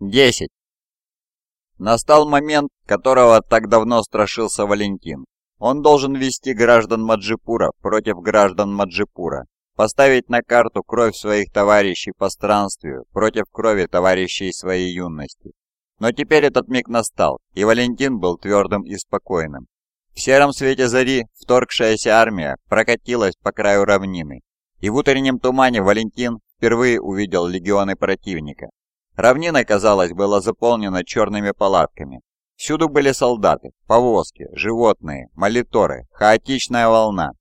10. Настал момент, которого так давно страшился Валентин. Он должен вести граждан Маджипура против граждан Маджипура, поставить на карту кровь своих товарищей по странствию против крови товарищей своей юности. Но теперь этот миг настал, и Валентин был твердым и спокойным. В сером свете зари вторгшаяся армия прокатилась по краю равнины, и в утреннем тумане Валентин впервые увидел легионы противника. Равнина, казалось, была заполнена черными палатками. Всюду были солдаты, повозки, животные, молиторы, хаотичная волна.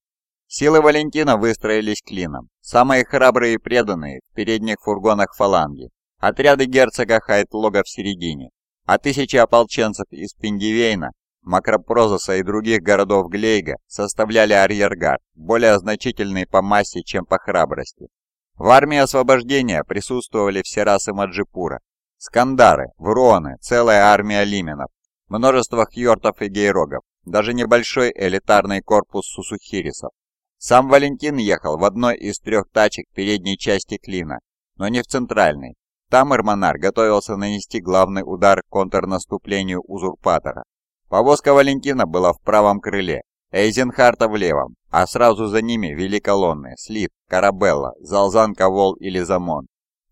Силы Валентина выстроились клином. Самые храбрые и преданные в передних фургонах фаланги. Отряды герцога Хайтлога в середине. А тысячи ополченцев из Пиндивейна, Макропрозоса и других городов Глейга составляли арьергард, более значительный по массе, чем по храбрости. В армии освобождения присутствовали все расы Маджипура. Скандары, Вроны, целая армия лименов, множество хьортов и гейрогов, даже небольшой элитарный корпус сусухирисов. Сам Валентин ехал в одной из трех тачек передней части клина, но не в центральной. Там Эрмонар готовился нанести главный удар контрнаступлению узурпатора. Повозка Валентина была в правом крыле, Эйзенхарта в левом, а сразу за ними вели колонны Слип, Карабелла, Залзан, Ковол и Лизамон.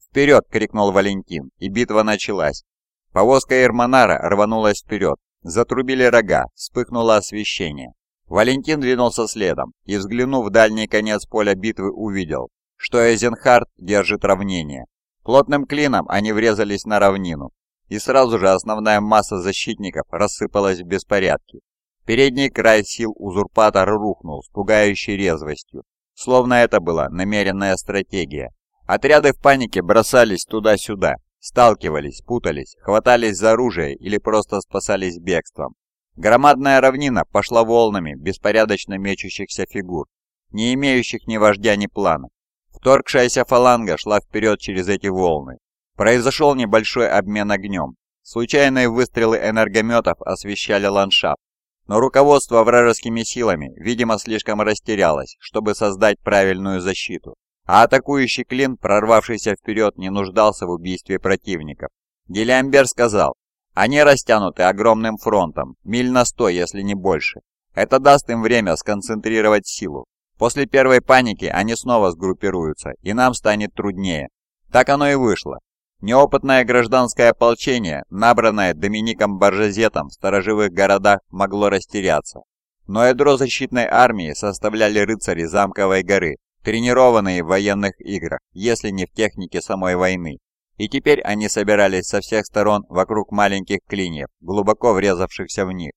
«Вперед!» — крикнул Валентин, и битва началась. Повозка Эрмонара рванулась вперед, затрубили рога, вспыхнуло освещение. Валентин двинулся следом и, взглянув в дальний конец поля битвы, увидел, что Эйзенхарт держит равнение. Плотным клином они врезались на равнину, и сразу же основная масса защитников рассыпалась в беспорядке. Передний край сил узурпатора рухнул с пугающей резвостью, словно это была намеренная стратегия. Отряды в панике бросались туда-сюда, сталкивались, путались, хватались за оружие или просто спасались бегством. Громадная равнина пошла волнами беспорядочно мечущихся фигур, не имеющих ни вождя, ни плана. Вторгшаяся фаланга шла вперед через эти волны. Произошел небольшой обмен огнем. Случайные выстрелы энергометов освещали ландшафт, но руководство вражескими силами, видимо, слишком растерялось, чтобы создать правильную защиту. А атакующий клин, прорвавшийся вперед, не нуждался в убийстве противников. Гелиамбер сказал, они растянуты огромным фронтом, миль на сто, если не больше. Это даст им время сконцентрировать силу. После первой паники они снова сгруппируются, и нам станет труднее. Так оно и вышло. Неопытное гражданское ополчение, набранное Домиником Баржазетом в сторожевых городах, могло растеряться. Но ядро защитной армии составляли рыцари Замковой горы, тренированные в военных играх, если не в технике самой войны. И теперь они собирались со всех сторон вокруг маленьких клиньев, глубоко врезавшихся в них.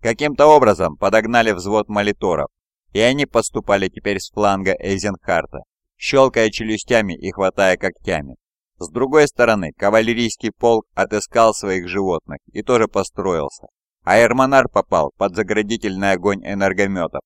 Каким-то образом подогнали взвод молиторов, и они поступали теперь с фланга Эйзенхарта, щелкая челюстями и хватая когтями. С другой стороны, кавалерийский полк отыскал своих животных и тоже построился, а Эрмонар попал под заградительный огонь энергометов.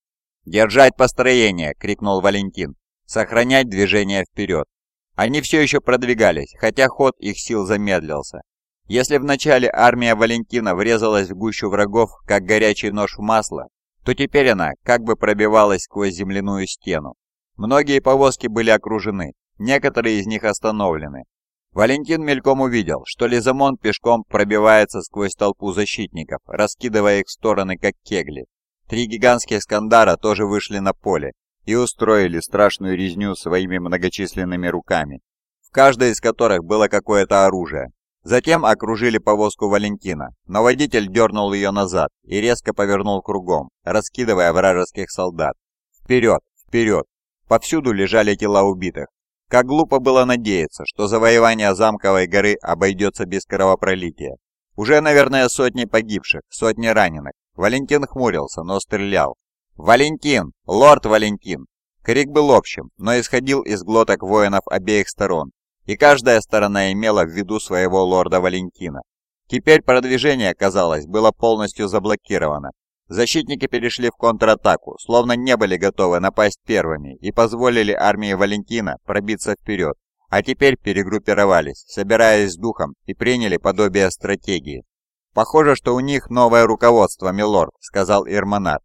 «Держать построение!» — крикнул Валентин. «Сохранять движение вперед!» Они все еще продвигались, хотя ход их сил замедлился. Если вначале армия Валентина врезалась в гущу врагов, как горячий нож в масло, то теперь она как бы пробивалась сквозь земляную стену. Многие повозки были окружены, некоторые из них остановлены, Валентин мельком увидел, что Лизамон пешком пробивается сквозь толпу защитников, раскидывая их в стороны как кегли. Три гигантских скандара тоже вышли на поле и устроили страшную резню своими многочисленными руками, в каждой из которых было какое-то оружие. Затем окружили повозку Валентина, но водитель дернул ее назад и резко повернул кругом, раскидывая вражеских солдат. Вперед, вперед! Повсюду лежали тела убитых, как глупо было надеяться, что завоевание замковой горы обойдется без кровопролития. Уже, наверное, сотни погибших, сотни раненых. Валентин хмурился, но стрелял. «Валентин! Лорд Валентин!» Крик был общим, но исходил из глоток воинов обеих сторон, и каждая сторона имела в виду своего лорда Валентина. Теперь продвижение, казалось, было полностью заблокировано, Защитники перешли в контратаку, словно не были готовы напасть первыми и позволили армии Валентина пробиться вперед, а теперь перегруппировались, собираясь с духом и приняли подобие стратегии. «Похоже, что у них новое руководство, милорд», — сказал Ирмонар.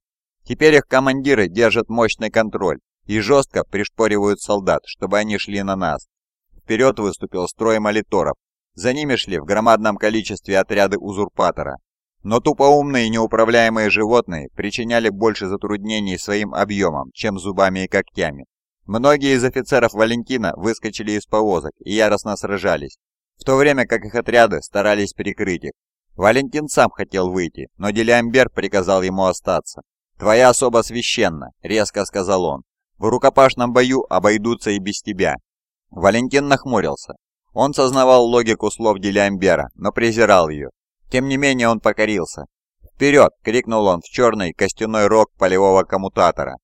«Теперь их командиры держат мощный контроль и жестко пришпоривают солдат, чтобы они шли на нас». Вперед выступил строй молиторов. За ними шли в громадном количестве отряды узурпатора. Но тупоумные неуправляемые животные причиняли больше затруднений своим объемом, чем зубами и когтями. Многие из офицеров Валентина выскочили из повозок и яростно сражались, в то время как их отряды старались перекрыть их. Валентин сам хотел выйти, но Делиамбер приказал ему остаться. «Твоя особа священна», — резко сказал он. «В рукопашном бою обойдутся и без тебя». Валентин нахмурился. Он сознавал логику слов Делиамбера, но презирал ее. Тем не менее он покорился. «Вперед!» — крикнул он в черный костяной рог полевого коммутатора.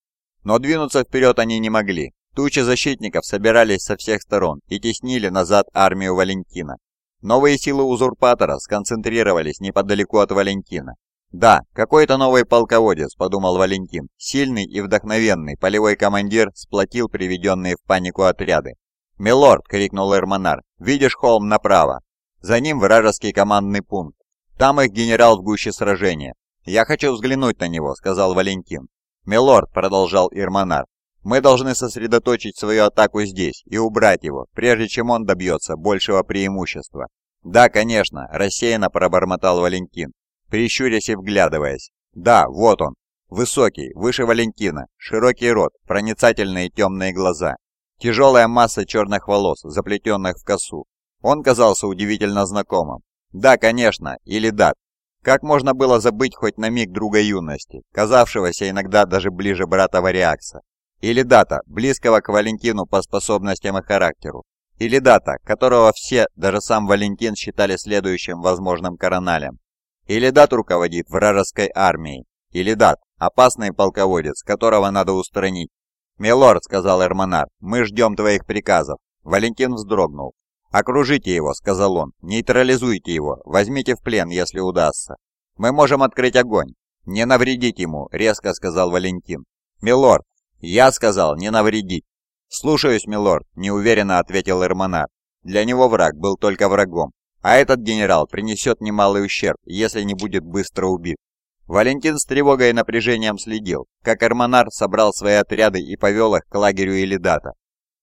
Но двинуться вперед они не могли. Тучи защитников собирались со всех сторон и теснили назад армию Валентина. Новые силы узурпатора сконцентрировались неподалеку от Валентина. «Да, какой-то новый полководец», — подумал Валентин. Сильный и вдохновенный полевой командир сплотил приведенные в панику отряды. «Милорд!» — крикнул Эрмонар. «Видишь холм направо? За ним вражеский командный пункт. Там их генерал в гуще сражения. Я хочу взглянуть на него», — сказал Валентин. «Милорд», — продолжал Ирмонар, — «мы должны сосредоточить свою атаку здесь и убрать его, прежде чем он добьется большего преимущества». «Да, конечно», — рассеянно пробормотал Валентин, прищурясь и вглядываясь. «Да, вот он. Высокий, выше Валентина, широкий рот, проницательные темные глаза, тяжелая масса черных волос, заплетенных в косу. Он казался удивительно знакомым. Да, конечно, или да. Как можно было забыть хоть на миг друга юности, казавшегося иногда даже ближе брата Вариакса? Или дата, близкого к Валентину по способностям и характеру? Или дата, которого все, даже сам Валентин, считали следующим возможным короналем? Или дат руководит вражеской армией? Или дат, опасный полководец, которого надо устранить? «Милорд», — сказал Эрмонар, — «мы ждем твоих приказов». Валентин вздрогнул. «Окружите его», — сказал он, — «нейтрализуйте его, возьмите в плен, если удастся. Мы можем открыть огонь». «Не навредить ему», — резко сказал Валентин. «Милорд». «Я сказал, не навредить». «Слушаюсь, милорд», — неуверенно ответил Эрмонар. Для него враг был только врагом, а этот генерал принесет немалый ущерб, если не будет быстро убит. Валентин с тревогой и напряжением следил, как Эрмонар собрал свои отряды и повел их к лагерю Элидата.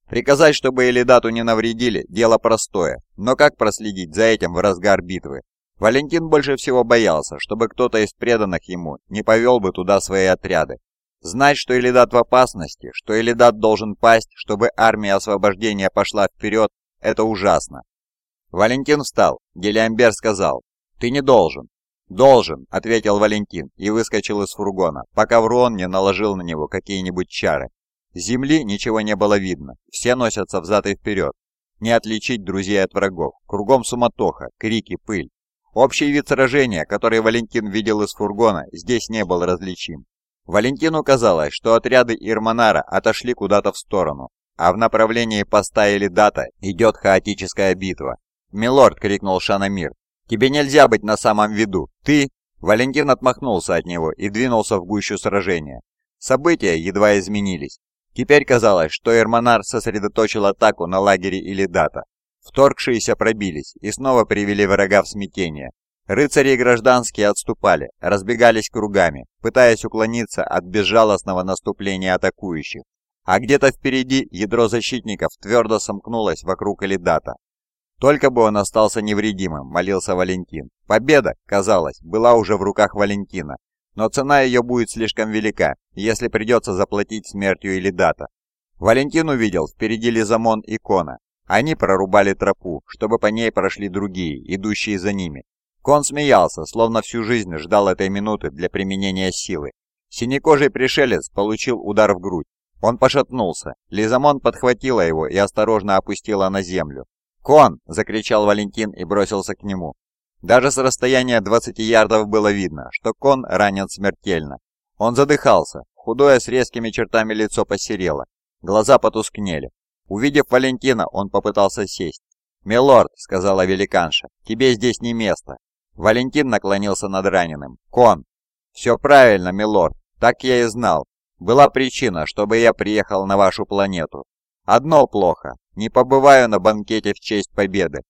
Приказать, чтобы Элидату не навредили, дело простое, но как проследить за этим в разгар битвы? Валентин больше всего боялся, чтобы кто-то из преданных ему не повел бы туда свои отряды. Знать, что Элидат в опасности, что Элидат должен пасть, чтобы армия освобождения пошла вперед, это ужасно. Валентин встал. Гелиамбер сказал, «Ты не должен». «Должен», — ответил Валентин и выскочил из фургона, пока Врон не наложил на него какие-нибудь чары. Земли ничего не было видно, все носятся взад и вперед. Не отличить друзей от врагов, кругом суматоха, крики, пыль. Общий вид сражения, который Валентин видел из фургона, здесь не был различим. Валентину казалось, что отряды Ирманара отошли куда-то в сторону, а в направлении поста или дата идет хаотическая битва. «Милорд!» — крикнул Шанамир. «Тебе нельзя быть на самом виду! Ты...» Валентин отмахнулся от него и двинулся в гущу сражения. События едва изменились. Теперь казалось, что Эрмонар сосредоточил атаку на лагере Илидата. Вторгшиеся пробились и снова привели врага в смятение. Рыцари и гражданские отступали, разбегались кругами, пытаясь уклониться от безжалостного наступления атакующих. А где-то впереди ядро защитников твердо сомкнулось вокруг Элидата. Только бы он остался невредимым, молился Валентин. Победа, казалось, была уже в руках Валентина, но цена ее будет слишком велика, если придется заплатить смертью или дата. Валентин увидел впереди Лизамон и Кона. Они прорубали тропу, чтобы по ней прошли другие, идущие за ними. Кон смеялся, словно всю жизнь ждал этой минуты для применения силы. Синекожий пришелец получил удар в грудь. Он пошатнулся. Лизамон подхватила его и осторожно опустила на землю. «Кон!» – закричал Валентин и бросился к нему. Даже с расстояния 20 ярдов было видно, что кон ранен смертельно. Он задыхался, худое с резкими чертами лицо посерело, глаза потускнели. Увидев Валентина, он попытался сесть. «Милорд», — сказала великанша, — «тебе здесь не место». Валентин наклонился над раненым. «Кон!» «Все правильно, милорд, так я и знал. Была причина, чтобы я приехал на вашу планету. Одно плохо, не побываю на банкете в честь победы.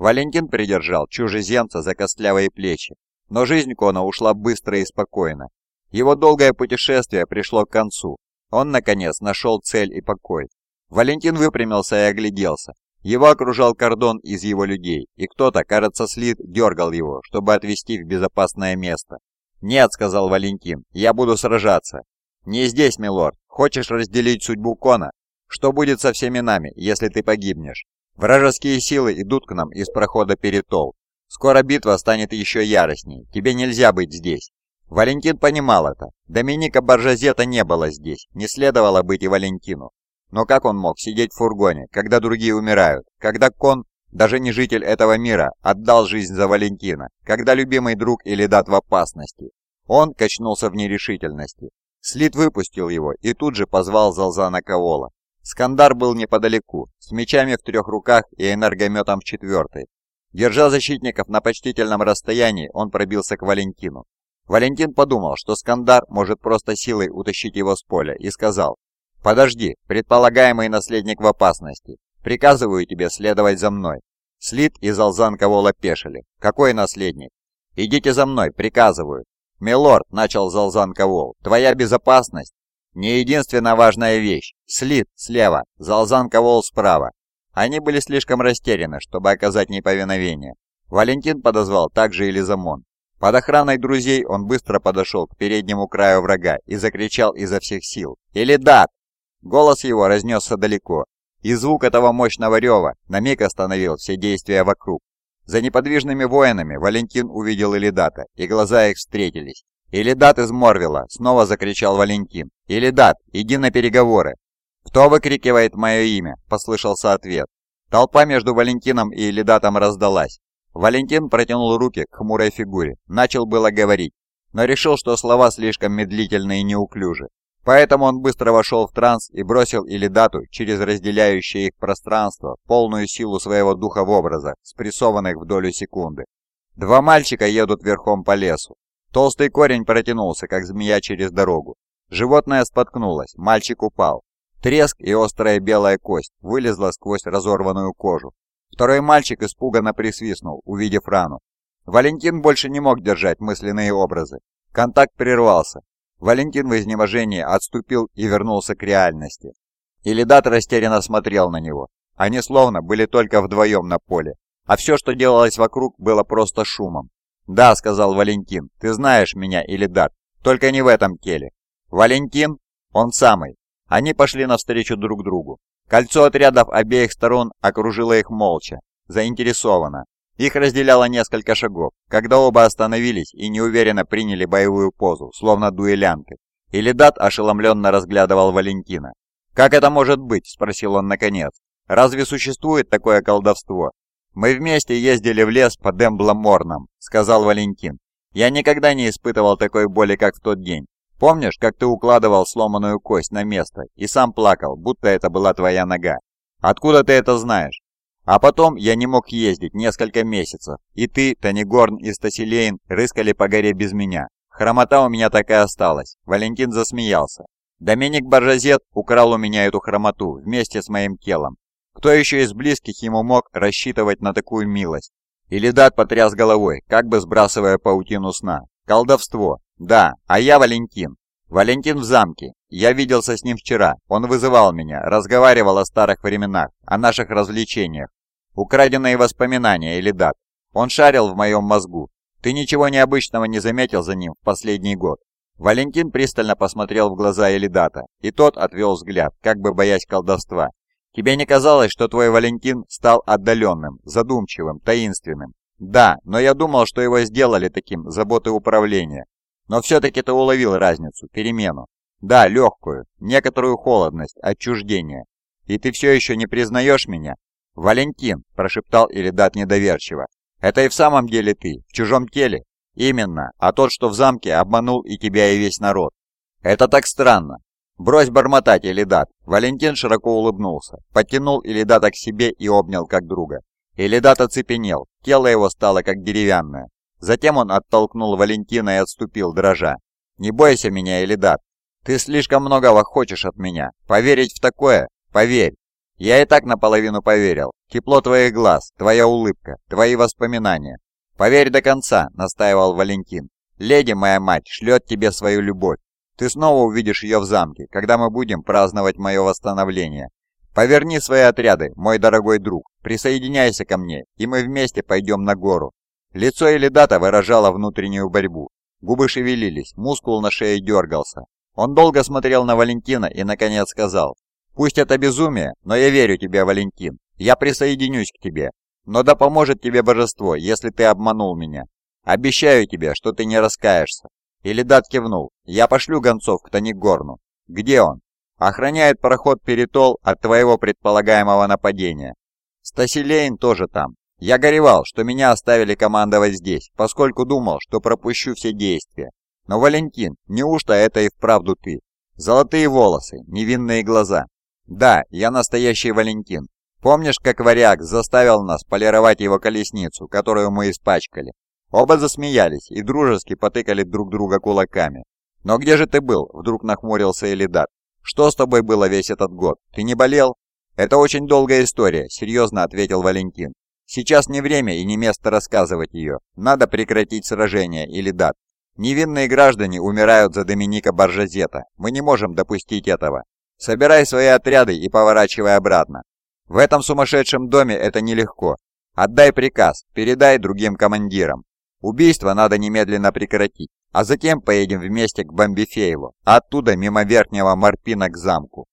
Валентин придержал чужеземца за костлявые плечи, но жизнь Кона ушла быстро и спокойно. Его долгое путешествие пришло к концу. Он, наконец, нашел цель и покой. Валентин выпрямился и огляделся. Его окружал кордон из его людей, и кто-то, кажется, Слит, дергал его, чтобы отвезти в безопасное место. «Нет», — сказал Валентин, — «я буду сражаться». «Не здесь, милорд. Хочешь разделить судьбу Кона? Что будет со всеми нами, если ты погибнешь? Вражеские силы идут к нам из прохода Перетол. Скоро битва станет еще яростней. Тебе нельзя быть здесь». Валентин понимал это. Доминика Боржазета не было здесь. Не следовало быть и Валентину. Но как он мог сидеть в фургоне, когда другие умирают, когда Кон, даже не житель этого мира, отдал жизнь за Валентина, когда любимый друг или дат в опасности? Он качнулся в нерешительности. Слит выпустил его и тут же позвал Залзана Кавола. Скандар был неподалеку, с мечами в трех руках и энергометом в четвертой. Держа защитников на почтительном расстоянии, он пробился к Валентину. Валентин подумал, что Скандар может просто силой утащить его с поля, и сказал, «Подожди, предполагаемый наследник в опасности. Приказываю тебе следовать за мной». Слит и Залзан Кавола пешили. «Какой наследник?» «Идите за мной, приказываю». «Милорд», — начал Залзан Кавол, — «твоя безопасность не единственная важная вещь. Слит слева, Залзан Кавол справа». Они были слишком растеряны, чтобы оказать неповиновение. Валентин подозвал также и Лизамон. Под охраной друзей он быстро подошел к переднему краю врага и закричал изо всех сил. «Элидат!» Голос его разнесся далеко, и звук этого мощного рева на миг остановил все действия вокруг. За неподвижными воинами Валентин увидел Элидата, и глаза их встретились. «Элидат из Морвила!» — снова закричал Валентин. «Элидат, иди на переговоры!» «Кто выкрикивает мое имя?» — послышался ответ. Толпа между Валентином и Элидатом раздалась. Валентин протянул руки к хмурой фигуре, начал было говорить, но решил, что слова слишком медлительны и неуклюжи. Поэтому он быстро вошел в транс и бросил Илидату через разделяющее их пространство полную силу своего духа в образах, спрессованных в долю секунды. Два мальчика едут верхом по лесу. Толстый корень протянулся, как змея через дорогу. Животное споткнулось, мальчик упал. Треск и острая белая кость вылезла сквозь разорванную кожу. Второй мальчик испуганно присвистнул, увидев рану. Валентин больше не мог держать мысленные образы. Контакт прервался. Валентин в изнеможении отступил и вернулся к реальности. Илидат растерянно смотрел на него. Они словно были только вдвоем на поле, а все, что делалось вокруг, было просто шумом. «Да», — сказал Валентин, — «ты знаешь меня, Илидат, только не в этом теле». «Валентин? Он самый». Они пошли навстречу друг другу. Кольцо отрядов обеих сторон окружило их молча, заинтересованно. Их разделяло несколько шагов, когда оба остановились и неуверенно приняли боевую позу, словно дуэлянты. Илидат ошеломленно разглядывал Валентина. «Как это может быть?» – спросил он наконец. «Разве существует такое колдовство?» «Мы вместе ездили в лес под Эмбломорном», – сказал Валентин. «Я никогда не испытывал такой боли, как в тот день. Помнишь, как ты укладывал сломанную кость на место и сам плакал, будто это была твоя нога? Откуда ты это знаешь?» А потом я не мог ездить несколько месяцев, и ты, Танигорн и Стасилейн рыскали по горе без меня. Хромота у меня так и осталась. Валентин засмеялся. Доминик Баржазет украл у меня эту хромоту вместе с моим телом. Кто еще из близких ему мог рассчитывать на такую милость? Илидат потряс головой, как бы сбрасывая паутину сна. Колдовство. Да, а я Валентин. Валентин в замке. Я виделся с ним вчера. Он вызывал меня, разговаривал о старых временах, о наших развлечениях. Украденные воспоминания или дат. Он шарил в моем мозгу. Ты ничего необычного не заметил за ним в последний год. Валентин пристально посмотрел в глаза Элидата, и тот отвел взгляд, как бы боясь колдовства. Тебе не казалось, что твой Валентин стал отдаленным, задумчивым, таинственным? Да, но я думал, что его сделали таким заботы управления. Но все-таки ты уловил разницу, перемену. Да, легкую, некоторую холодность, отчуждение. И ты все еще не признаешь меня? «Валентин!» – прошептал Иридат недоверчиво. «Это и в самом деле ты, в чужом теле?» «Именно, а тот, что в замке, обманул и тебя, и весь народ». «Это так странно!» «Брось бормотать, Элидат!» Валентин широко улыбнулся, подтянул Элидата к себе и обнял как друга. Элидат оцепенел, тело его стало как деревянное. Затем он оттолкнул Валентина и отступил, дрожа. «Не бойся меня, Элидат! Ты слишком многого хочешь от меня. Поверить в такое? Поверь!» Я и так наполовину поверил. Тепло твоих глаз, твоя улыбка, твои воспоминания. Поверь до конца, настаивал Валентин. Леди моя мать шлет тебе свою любовь. Ты снова увидишь ее в замке, когда мы будем праздновать мое восстановление. Поверни свои отряды, мой дорогой друг, присоединяйся ко мне, и мы вместе пойдем на гору». Лицо Элидата выражало внутреннюю борьбу. Губы шевелились, мускул на шее дергался. Он долго смотрел на Валентина и, наконец, сказал, «Пусть это безумие, но я верю тебе, Валентин. Я присоединюсь к тебе. Но да поможет тебе божество, если ты обманул меня. Обещаю тебе, что ты не раскаешься». Элидат кивнул. «Я пошлю гонцов к Танигорну». «Где он?» «Охраняет проход Перитол от твоего предполагаемого нападения». «Стасилейн тоже там. Я горевал, что меня оставили командовать здесь, поскольку думал, что пропущу все действия. Но, Валентин, неужто это и вправду ты? Золотые волосы, невинные глаза. Да, я настоящий Валентин. Помнишь, как варяг заставил нас полировать его колесницу, которую мы испачкали? Оба засмеялись и дружески потыкали друг друга кулаками. «Но где же ты был?» – вдруг нахмурился Элидат. «Что с тобой было весь этот год? Ты не болел?» «Это очень долгая история», – серьезно ответил Валентин. Сейчас не время и не место рассказывать ее. Надо прекратить сражение или дат. Невинные граждане умирают за Доминика Баржазета. Мы не можем допустить этого. Собирай свои отряды и поворачивай обратно. В этом сумасшедшем доме это нелегко. Отдай приказ, передай другим командирам. Убийство надо немедленно прекратить, а затем поедем вместе к Бомбифееву, а оттуда мимо Верхнего Марпина к замку.